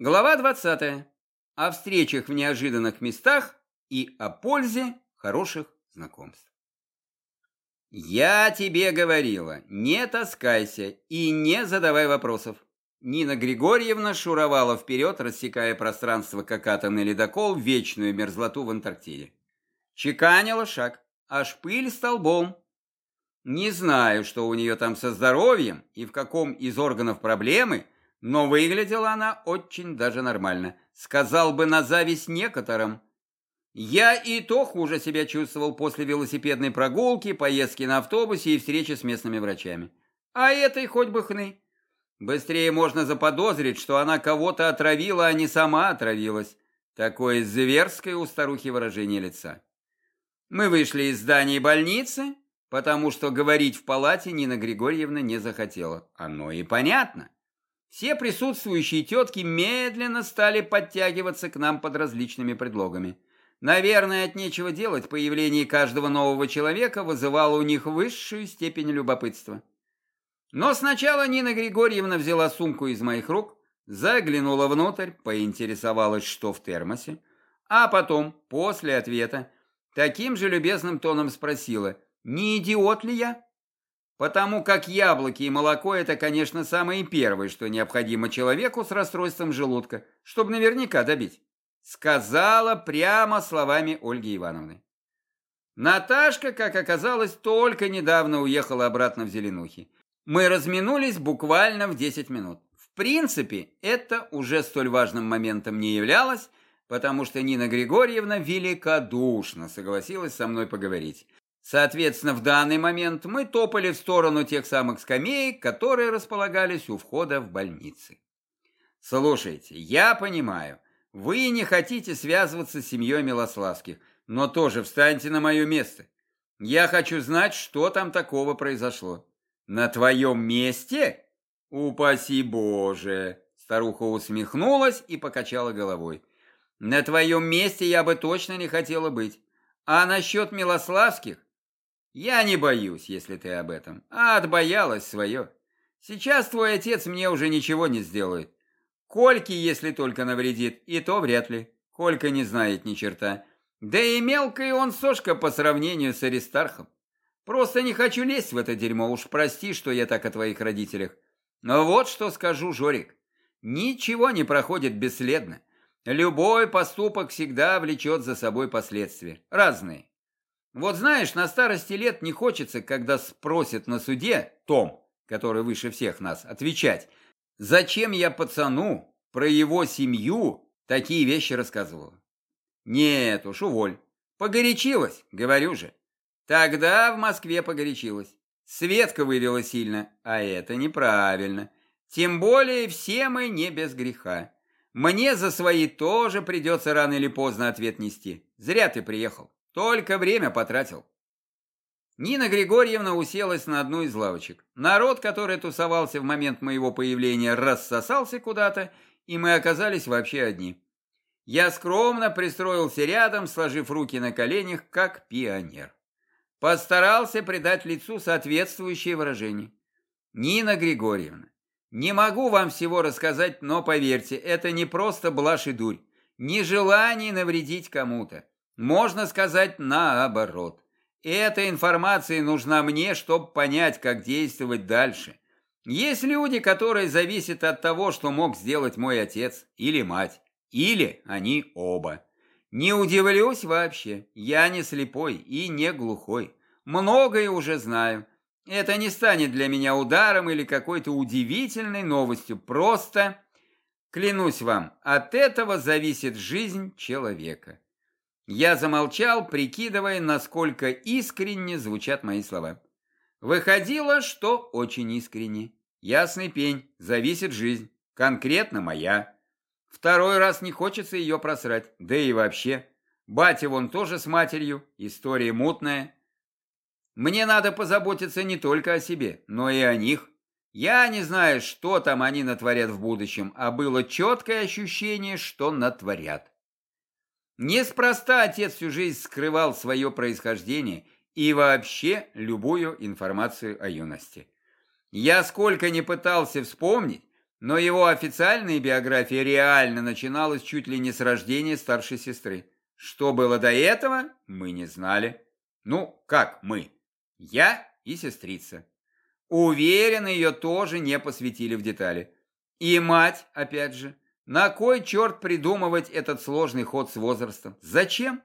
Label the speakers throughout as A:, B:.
A: Глава 20. О встречах в неожиданных местах и о пользе хороших знакомств. Я тебе говорила, не таскайся и не задавай вопросов. Нина Григорьевна шуровала вперед, рассекая пространство, как атомный ледокол, вечную мерзлоту в Антарктиде. Чеканила шаг, аж пыль столбом. Не знаю, что у нее там со здоровьем и в каком из органов проблемы – но выглядела она очень даже нормально. Сказал бы на зависть некоторым. Я и то хуже себя чувствовал после велосипедной прогулки, поездки на автобусе и встречи с местными врачами. А этой хоть бы хны. Быстрее можно заподозрить, что она кого-то отравила, а не сама отравилась. Такое зверское у старухи выражение лица. Мы вышли из здания больницы, потому что говорить в палате Нина Григорьевна не захотела. Оно и понятно. Все присутствующие тетки медленно стали подтягиваться к нам под различными предлогами. Наверное, от нечего делать появление каждого нового человека вызывало у них высшую степень любопытства. Но сначала Нина Григорьевна взяла сумку из моих рук, заглянула внутрь, поинтересовалась, что в термосе, а потом, после ответа, таким же любезным тоном спросила, не идиот ли я? Потому как яблоки и молоко – это, конечно, самое первое, что необходимо человеку с расстройством желудка, чтобы наверняка добить. Сказала прямо словами Ольги Ивановны. Наташка, как оказалось, только недавно уехала обратно в Зеленухи. Мы разминулись буквально в 10 минут. В принципе, это уже столь важным моментом не являлось, потому что Нина Григорьевна великодушно согласилась со мной поговорить. Соответственно, в данный момент мы топали в сторону тех самых скамеек, которые располагались у входа в больницы. Слушайте, я понимаю, вы не хотите связываться с семьей Милославских, но тоже встаньте на мое место. Я хочу знать, что там такого произошло. На твоем месте? Упаси Боже! Старуха усмехнулась и покачала головой. На твоем месте я бы точно не хотела быть. А насчет Милославских? Я не боюсь, если ты об этом, а отбоялась свое. Сейчас твой отец мне уже ничего не сделает. Кольки, если только навредит, и то вряд ли. Колька не знает ни черта. Да и мелкая он сошка по сравнению с Аристархом. Просто не хочу лезть в это дерьмо, уж прости, что я так о твоих родителях. Но вот что скажу, Жорик. Ничего не проходит бесследно. Любой поступок всегда влечет за собой последствия. Разные. Вот знаешь, на старости лет не хочется, когда спросят на суде Том, который выше всех нас, отвечать, зачем я пацану про его семью такие вещи рассказывала. Нет уж, уволь. Погорячилась, говорю же. Тогда в Москве погорячилась. Светка вывела сильно, а это неправильно. Тем более все мы не без греха. Мне за свои тоже придется рано или поздно ответ нести. Зря ты приехал. Только время потратил. Нина Григорьевна уселась на одну из лавочек. Народ, который тусовался в момент моего появления, рассосался куда-то, и мы оказались вообще одни. Я скромно пристроился рядом, сложив руки на коленях, как пионер. Постарался придать лицу соответствующее выражение. Нина Григорьевна, не могу вам всего рассказать, но поверьте, это не просто блажь и дурь, не желание навредить кому-то. Можно сказать наоборот. Эта информация нужна мне, чтобы понять, как действовать дальше. Есть люди, которые зависят от того, что мог сделать мой отец или мать, или они оба. Не удивлюсь вообще, я не слепой и не глухой. Многое уже знаю. Это не станет для меня ударом или какой-то удивительной новостью. Просто, клянусь вам, от этого зависит жизнь человека. Я замолчал, прикидывая, насколько искренне звучат мои слова. Выходило, что очень искренне. Ясный пень, зависит жизнь, конкретно моя. Второй раз не хочется ее просрать, да и вообще. Батя вон тоже с матерью, история мутная. Мне надо позаботиться не только о себе, но и о них. Я не знаю, что там они натворят в будущем, а было четкое ощущение, что натворят. Неспроста отец всю жизнь скрывал свое происхождение и вообще любую информацию о юности. Я сколько не пытался вспомнить, но его официальная биография реально начиналась чуть ли не с рождения старшей сестры. Что было до этого, мы не знали. Ну, как мы? Я и сестрица. Уверен, ее тоже не посвятили в детали. И мать, опять же, на кой черт придумывать этот сложный ход с возрастом? Зачем?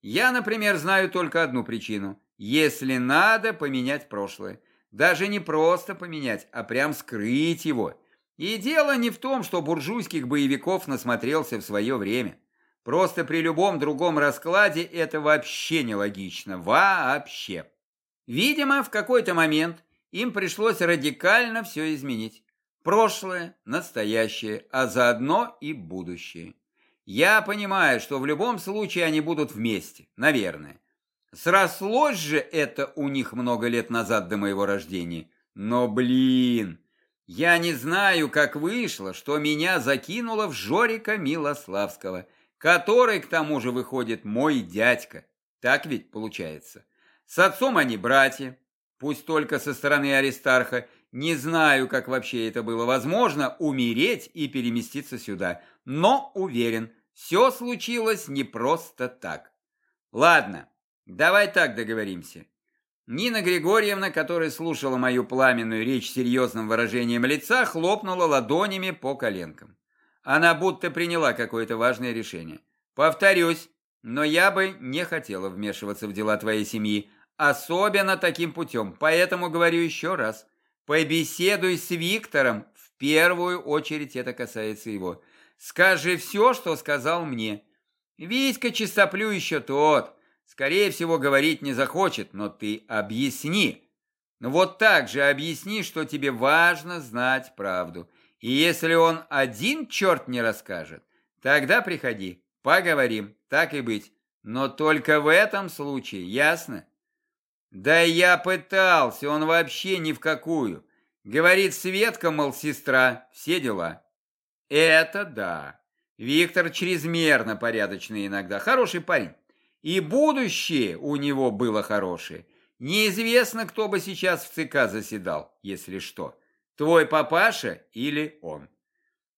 A: Я, например, знаю только одну причину. Если надо поменять прошлое. Даже не просто поменять, а прям скрыть его. И дело не в том, что буржуйских боевиков насмотрелся в свое время. Просто при любом другом раскладе это вообще нелогично. Вообще. Видимо, в какой-то момент им пришлось радикально все изменить. Прошлое, настоящее, а заодно и будущее. Я понимаю, что в любом случае они будут вместе, наверное. Срослось же это у них много лет назад до моего рождения. Но, блин, я не знаю, как вышло, что меня закинуло в Жорика Милославского, который, к тому же, выходит мой дядька. Так ведь получается. С отцом они братья, пусть только со стороны Аристарха. Не знаю, как вообще это было возможно, умереть и переместиться сюда. Но уверен, все случилось не просто так. Ладно, давай так договоримся. Нина Григорьевна, которая слушала мою пламенную речь серьезным выражением лица, хлопнула ладонями по коленкам. Она будто приняла какое-то важное решение. Повторюсь, но я бы не хотела вмешиваться в дела твоей семьи, особенно таким путем, поэтому говорю еще раз. Побеседуй с Виктором, в первую очередь это касается его. Скажи все, что сказал мне. Витька чистоплю еще тот, Скорее всего, говорить не захочет, но ты объясни. Ну вот так же объясни, что тебе важно знать правду. И если он один черт не расскажет, тогда приходи, поговорим, так и быть. Но только в этом случае, ясно? Да я пытался, он вообще ни в какую. Говорит Светка, мол, сестра, все дела. Это да. Виктор чрезмерно порядочный иногда, хороший парень. И будущее у него было хорошее. Неизвестно, кто бы сейчас в ЦК заседал, если что. Твой папаша или он.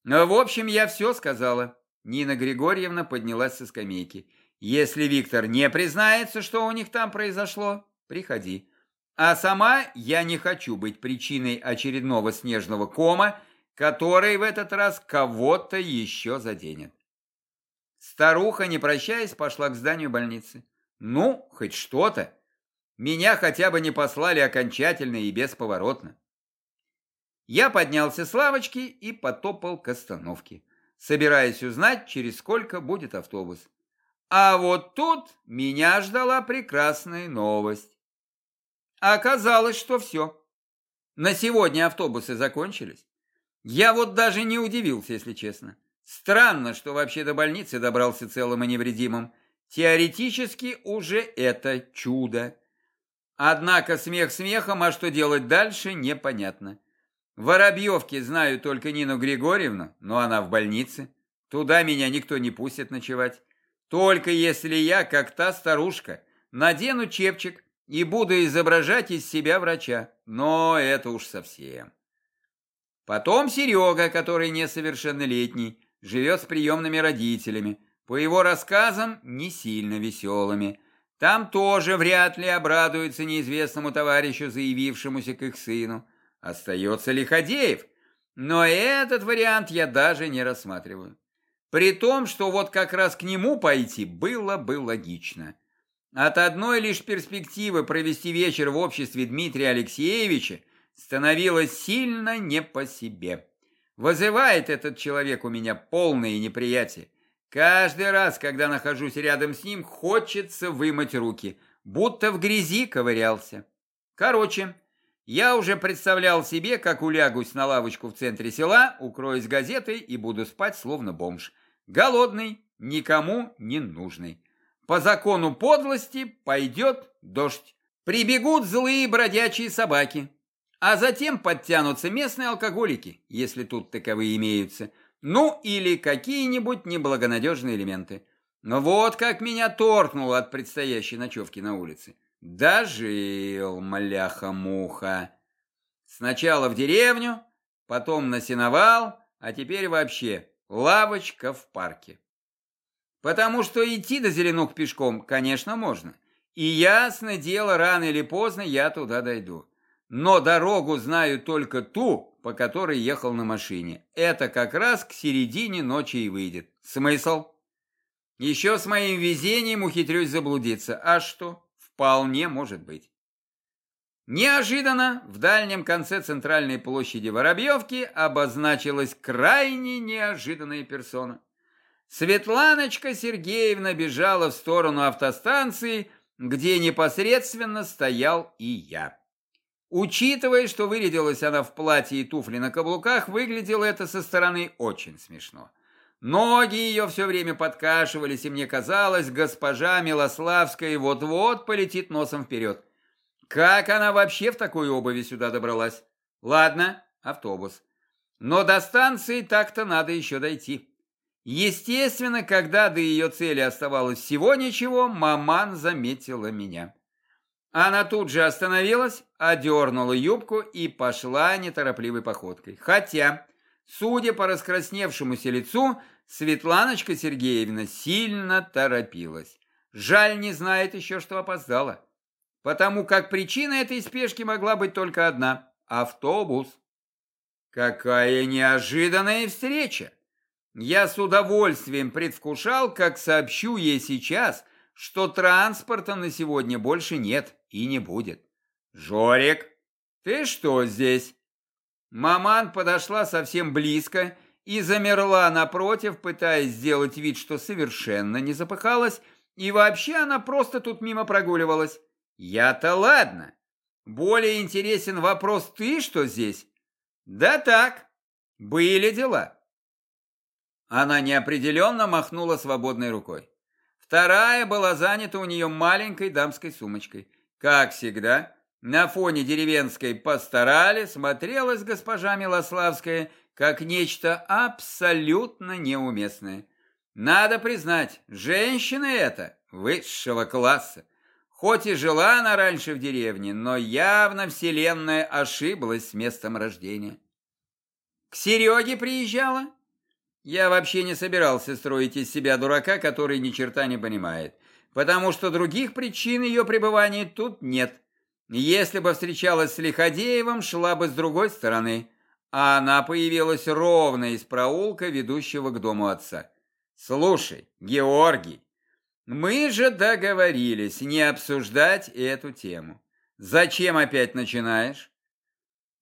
A: Но, в общем, я все сказала. Нина Григорьевна поднялась со скамейки. Если Виктор не признается, что у них там произошло, приходи. А сама я не хочу быть причиной очередного снежного кома, который в этот раз кого-то еще заденет. Старуха, не прощаясь, пошла к зданию больницы. Ну, хоть что-то. Меня хотя бы не послали окончательно и бесповоротно. Я поднялся с лавочки и потопал к остановке, собираясь узнать, через сколько будет автобус. А вот тут меня ждала прекрасная новость. Оказалось, что все. На сегодня автобусы закончились. Я вот даже не удивился, если честно. Странно, что вообще до больницы добрался целым и невредимым. Теоретически уже это чудо. Однако смех смехом, а что делать дальше, непонятно. В Воробьевке знаю только Нину Григорьевну, но она в больнице. Туда меня никто не пустит ночевать. Только если я, как та старушка, надену чепчик и буду изображать из себя врача. Но это уж совсем. Потом Серега, который несовершеннолетний, живет с приемными родителями, по его рассказам, не сильно веселыми. Там тоже вряд ли обрадуется неизвестному товарищу, заявившемуся к их сыну. Остается Лиходеев, но этот вариант я даже не рассматриваю. При том, что вот как раз к нему пойти было бы логично. От одной лишь перспективы провести вечер в обществе Дмитрия Алексеевича становилось сильно не по себе. Вызывает этот человек у меня полное неприятие. Каждый раз, когда нахожусь рядом с ним, хочется вымыть руки, будто в грязи ковырялся. Короче, я уже представлял себе, как улягусь на лавочку в центре села, укроюсь газетой и буду спать словно бомж. Голодный, никому не нужный. По закону подлости пойдет дождь. Прибегут злые бродячие собаки, а затем подтянутся местные алкоголики, если тут таковые имеются, ну или какие-нибудь неблагонадежные элементы. Но вот как меня торкнуло от предстоящей ночевки на улице. Дожил, маляха-муха. Сначала в деревню, потом на сеновал, а теперь вообще лавочка в парке. Потому что идти до Зеленок пешком, конечно, можно. И ясно дело, рано или поздно я туда дойду. Но дорогу знаю только ту, по которой ехал на машине. Это как раз к середине ночи и выйдет. Смысл? Еще с моим везением ухитрюсь заблудиться. А что? Вполне может быть. Неожиданно в дальнем конце центральной площади Воробьевки обозначилась крайне неожиданная персона. Светланочка Сергеевна бежала в сторону автостанции, где непосредственно стоял и я. Учитывая, что вырядилась она в платье и туфли на каблуках, выглядело это со стороны очень смешно. Ноги ее все время подкашивались, и мне казалось, госпожа Милославская вот-вот полетит носом вперед. Как она вообще в такой обуви сюда добралась? Ладно, автобус. Но до станции так-то надо еще дойти. Естественно, когда до ее цели оставалось всего ничего, маман заметила меня. Она тут же остановилась, одернула юбку и пошла неторопливой походкой. Хотя, судя по раскрасневшемуся лицу, Светланочка Сергеевна сильно торопилась. Жаль, не знает еще, что опоздала. Потому как причина этой спешки могла быть только одна – автобус. Какая неожиданная встреча! Я с удовольствием предвкушал, как сообщу ей сейчас, что транспорта на сегодня больше нет и не будет. «Жорик, ты что здесь?» Маман подошла совсем близко и замерла напротив, пытаясь сделать вид, что совершенно не запыхалась, и вообще она просто тут мимо прогуливалась. «Я-то ладно. Более интересен вопрос, ты что здесь?» «Да так, были дела». Она неопределенно махнула свободной рукой. Вторая была занята у нее маленькой дамской сумочкой. Как всегда, на фоне деревенской постарали смотрелась госпожа Милославская как нечто абсолютно неуместное. Надо признать, женщина эта высшего класса. Хоть и жила она раньше в деревне, но явно вселенная ошиблась с местом рождения. К Сереге приезжала? Я вообще не собирался строить из себя дурака, который ни черта не понимает, потому что других причин ее пребывания тут нет. Если бы встречалась с Лиходеевым, шла бы с другой стороны, а она появилась ровно из проулка, ведущего к дому отца. «Слушай, Георгий, мы же договорились не обсуждать эту тему. Зачем опять начинаешь?»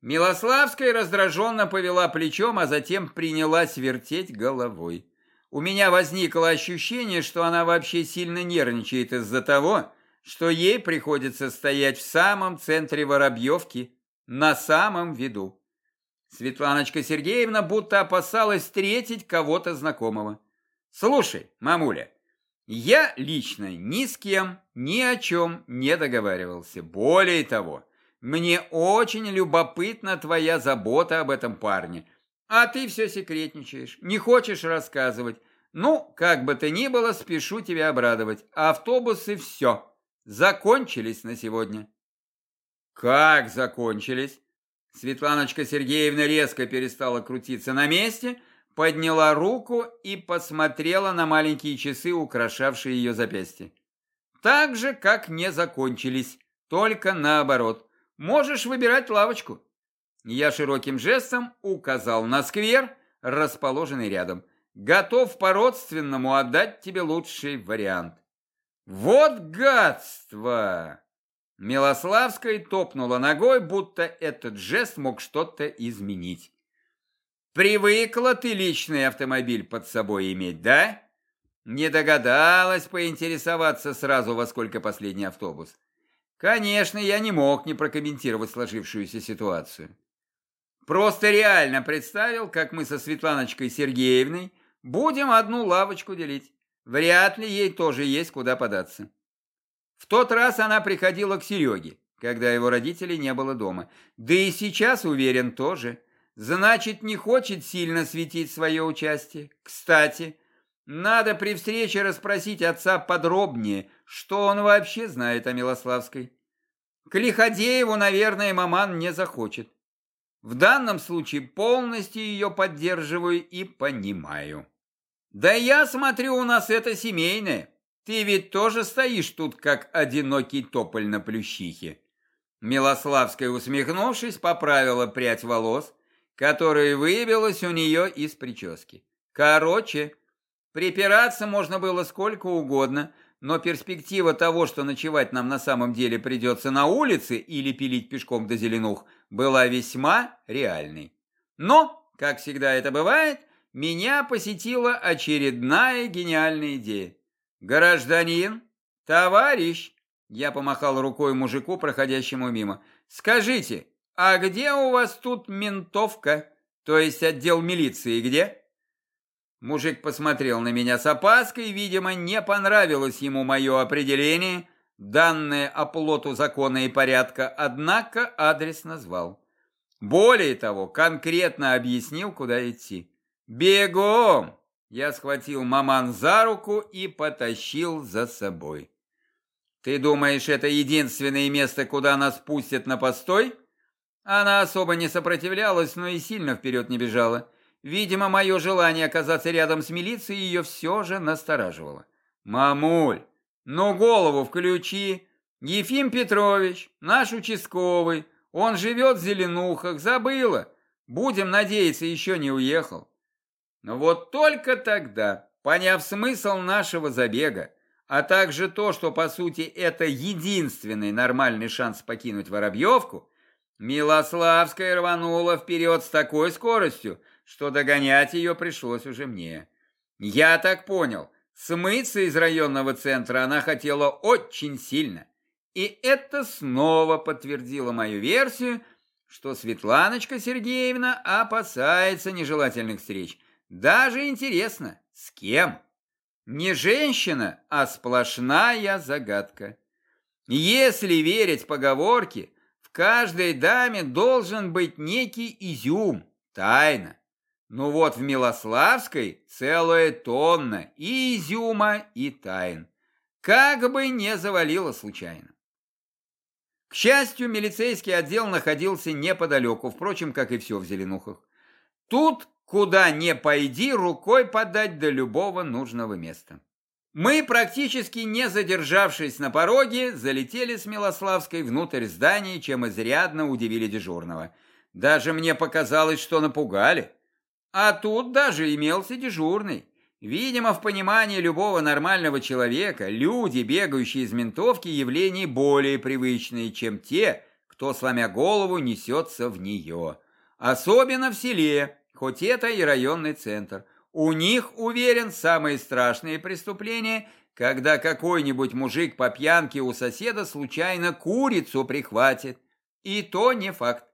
A: Милославская раздраженно повела плечом, а затем принялась вертеть головой. У меня возникло ощущение, что она вообще сильно нервничает из-за того, что ей приходится стоять в самом центре Воробьевки, на самом виду. Светланочка Сергеевна будто опасалась встретить кого-то знакомого. «Слушай, мамуля, я лично ни с кем, ни о чем не договаривался. Более того, мне очень любопытна твоя забота об этом парне. А ты все секретничаешь, не хочешь рассказывать. Ну, как бы то ни было, спешу тебя обрадовать. Автобусы все. Закончились на сегодня. Как закончились? Светланочка Сергеевна резко перестала крутиться на месте, подняла руку и посмотрела на маленькие часы, украшавшие ее запястье. Так же, как не закончились, только наоборот. Можешь выбирать лавочку. Я широким жестом указал на сквер, расположенный рядом. Готов по-родственному отдать тебе лучший вариант. Вот гадство! Милославская топнула ногой, будто этот жест мог что-то изменить. Привыкла ты личный автомобиль под собой иметь, да? Не догадалась поинтересоваться сразу, во сколько последний автобус. Конечно, я не мог не прокомментировать сложившуюся ситуацию. Просто реально представил, как мы со Светланочкой Сергеевной будем одну лавочку делить. Вряд ли ей тоже есть куда податься. В тот раз она приходила к Сереге, когда его родителей не было дома. Да и сейчас, уверен, тоже. Значит, не хочет сильно светить свое участие. Кстати, надо при встрече расспросить отца подробнее, что он вообще знает о Милославской. К Лиходееву, наверное, маман не захочет. В данном случае полностью ее поддерживаю и понимаю. Да я смотрю, у нас это семейное. Ты ведь тоже стоишь тут, как одинокий тополь на плющихе. Милославская, усмехнувшись, поправила прядь волос, которая выбилась у нее из прически. Короче, припираться можно было сколько угодно, но перспектива того, что ночевать нам на самом деле придется на улице или пилить пешком до зеленух, была весьма реальной. Но, как всегда это бывает, меня посетила очередная гениальная идея. «Гражданин, товарищ!» Я помахал рукой мужику, проходящему мимо. «Скажите, а где у вас тут ментовка, то есть отдел милиции, где?» Мужик посмотрел на меня с опаской, видимо, не понравилось ему мое определение, данное оплоту закона и порядка, однако адрес назвал. Более того, конкретно объяснил, куда идти. «Бегом!» Я схватил маман за руку и потащил за собой. «Ты думаешь, это единственное место, куда нас пустят на постой?» Она особо не сопротивлялась, но и сильно вперед не бежала. Видимо, мое желание оказаться рядом с милицией ее все же настораживало. «Мамуль, ну голову включи! Ефим Петрович, наш участковый, он живет в Зеленухах, забыла. Будем надеяться, еще не уехал». Но вот только тогда, поняв смысл нашего забега, а также то, что по сути это единственный нормальный шанс покинуть Воробьевку, Милославская рванула вперед с такой скоростью, что догонять ее пришлось уже мне. Я так понял, смыться из районного центра она хотела очень сильно. И это снова подтвердило мою версию, что Светланочка Сергеевна опасается нежелательных встреч. Даже интересно, с кем? Не женщина, а сплошная загадка. Если верить поговорке, в каждой даме должен быть некий изюм, тайна. Ну вот в Милославской целая тонна и изюма, и тайн. Как бы не завалило случайно. К счастью, милицейский отдел находился неподалеку, впрочем, как и все в Зеленухах. Тут, куда не пойди, рукой подать до любого нужного места. Мы, практически не задержавшись на пороге, залетели с Милославской внутрь здания, чем изрядно удивили дежурного. Даже мне показалось, что напугали. А тут даже имелся дежурный. Видимо, в понимании любого нормального человека, люди, бегающие из ментовки, явления более привычные, чем те, кто, сломя голову, несется в нее. Особенно в селе, хоть это и районный центр. У них, уверен, самые страшные преступления, когда какой-нибудь мужик по пьянке у соседа случайно курицу прихватит. И то не факт.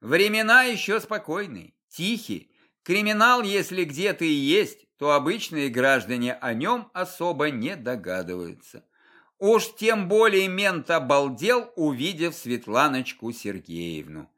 A: Времена еще спокойные, тихие. Криминал, если где-то и есть, то обычные граждане о нем особо не догадываются. Уж тем более мент обалдел, увидев Светланочку Сергеевну.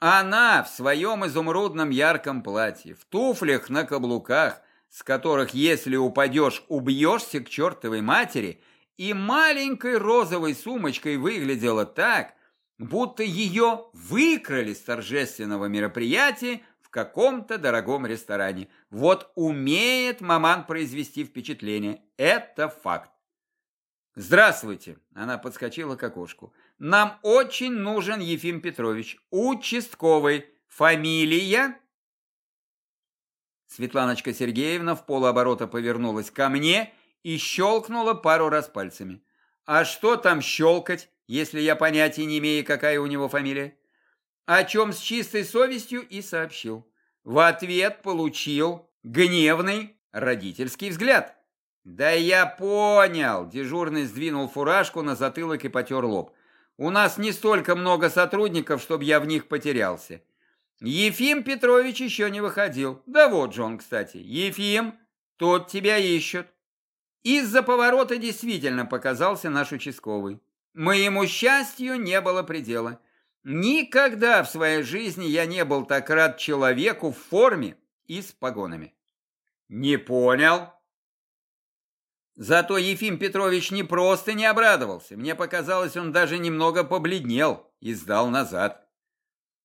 A: Она в своем изумрудном ярком платье, в туфлях на каблуках, с которых, если упадешь, убьешься к чертовой матери, и маленькой розовой сумочкой выглядела так, будто ее выкрали с торжественного мероприятия каком-то дорогом ресторане. Вот умеет маман произвести впечатление. Это факт. «Здравствуйте!» – она подскочила к окошку. «Нам очень нужен Ефим Петрович, участковый. Фамилия?» Светланочка Сергеевна в полуоборота повернулась ко мне и щелкнула пару раз пальцами. «А что там щелкать, если я понятия не имею, какая у него фамилия?» О чем с чистой совестью и сообщил. В ответ получил гневный родительский взгляд. «Да я понял!» – дежурный сдвинул фуражку на затылок и потер лоб. «У нас не столько много сотрудников, чтобы я в них потерялся. Ефим Петрович еще не выходил. Да вот же он, кстати. Ефим, тот тебя ищет». Из-за поворота действительно показался наш участковый. Моему счастью не было предела. Никогда в своей жизни я не был так рад человеку в форме и с погонами. Не понял. Зато Ефим Петрович не просто не обрадовался. Мне показалось, он даже немного побледнел и сдал назад.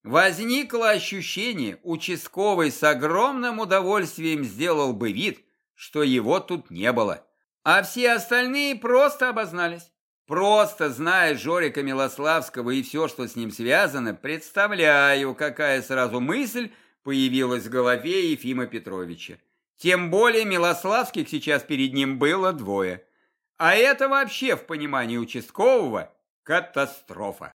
A: Возникло ощущение, участковый с огромным удовольствием сделал бы вид, что его тут не было. А все остальные просто обознались. Просто зная Жорика Милославского и все, что с ним связано, представляю, какая сразу мысль появилась в голове Ефима Петровича. Тем более Милославских сейчас перед ним было двое. А это вообще в понимании участкового катастрофа.